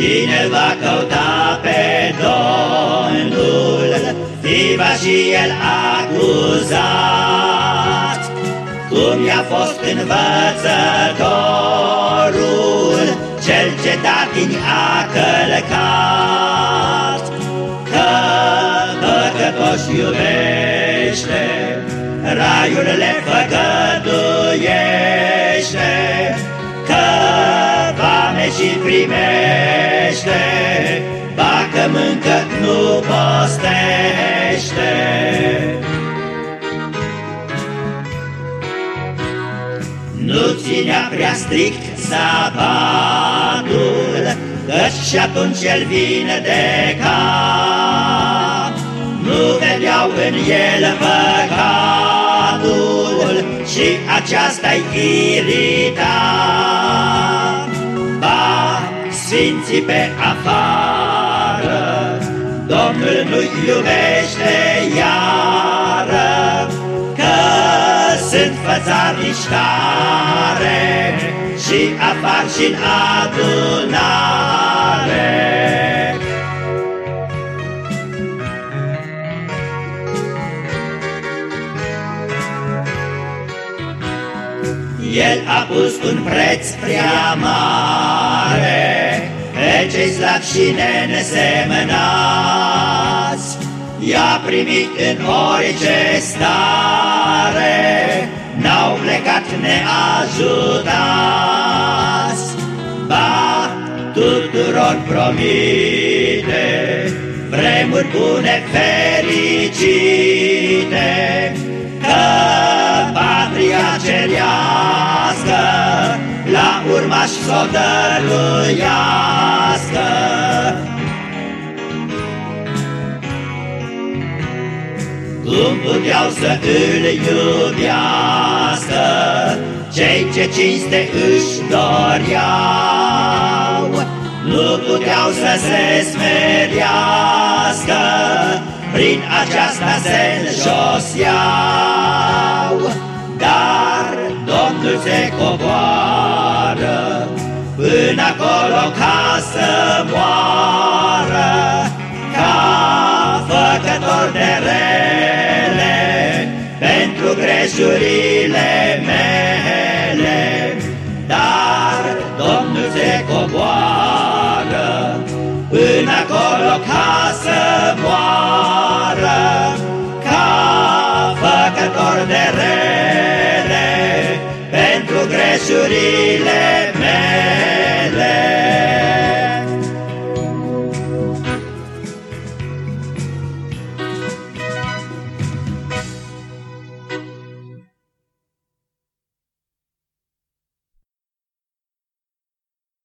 Cine va căuta pe Domnul, fi va și el acuzat. Cum i-a fost învățătorul, cel ce datini a călcat. Că păcătoși iubește, raiul le făgăduiește, că vame și primește, Bacă mâncă, nu postește. Nu ținea prea strict sabatul, Căci și atunci el vine de cap. Nu vedeau în el păcatul Și aceasta-i irita. Ba, sfinții pe afară, Domnul nu-i iubește iară, Că sunt fățarnici tare Și apar și-n adunare. El a pus un preț prea mare Pe cei slabi și nesemnați I-a primit în orice stare N-au plecat neajutați. Ba, tuturor promite Vremuri bune fericite Că patria cerească La urmaș s-o dăruiască Cum puteau să îl iubească. Cei ce cinste își doreau Nu puteau să se smeriască Prin aceasta se înjoseau Dar Domnul se coboară. Până acolo ca să moară Ca făcător de rele Pentru greșurile mele. Dar Domnul se coboară Până acolo ca să moară Ca făcător de rele. Pentru greșurile mele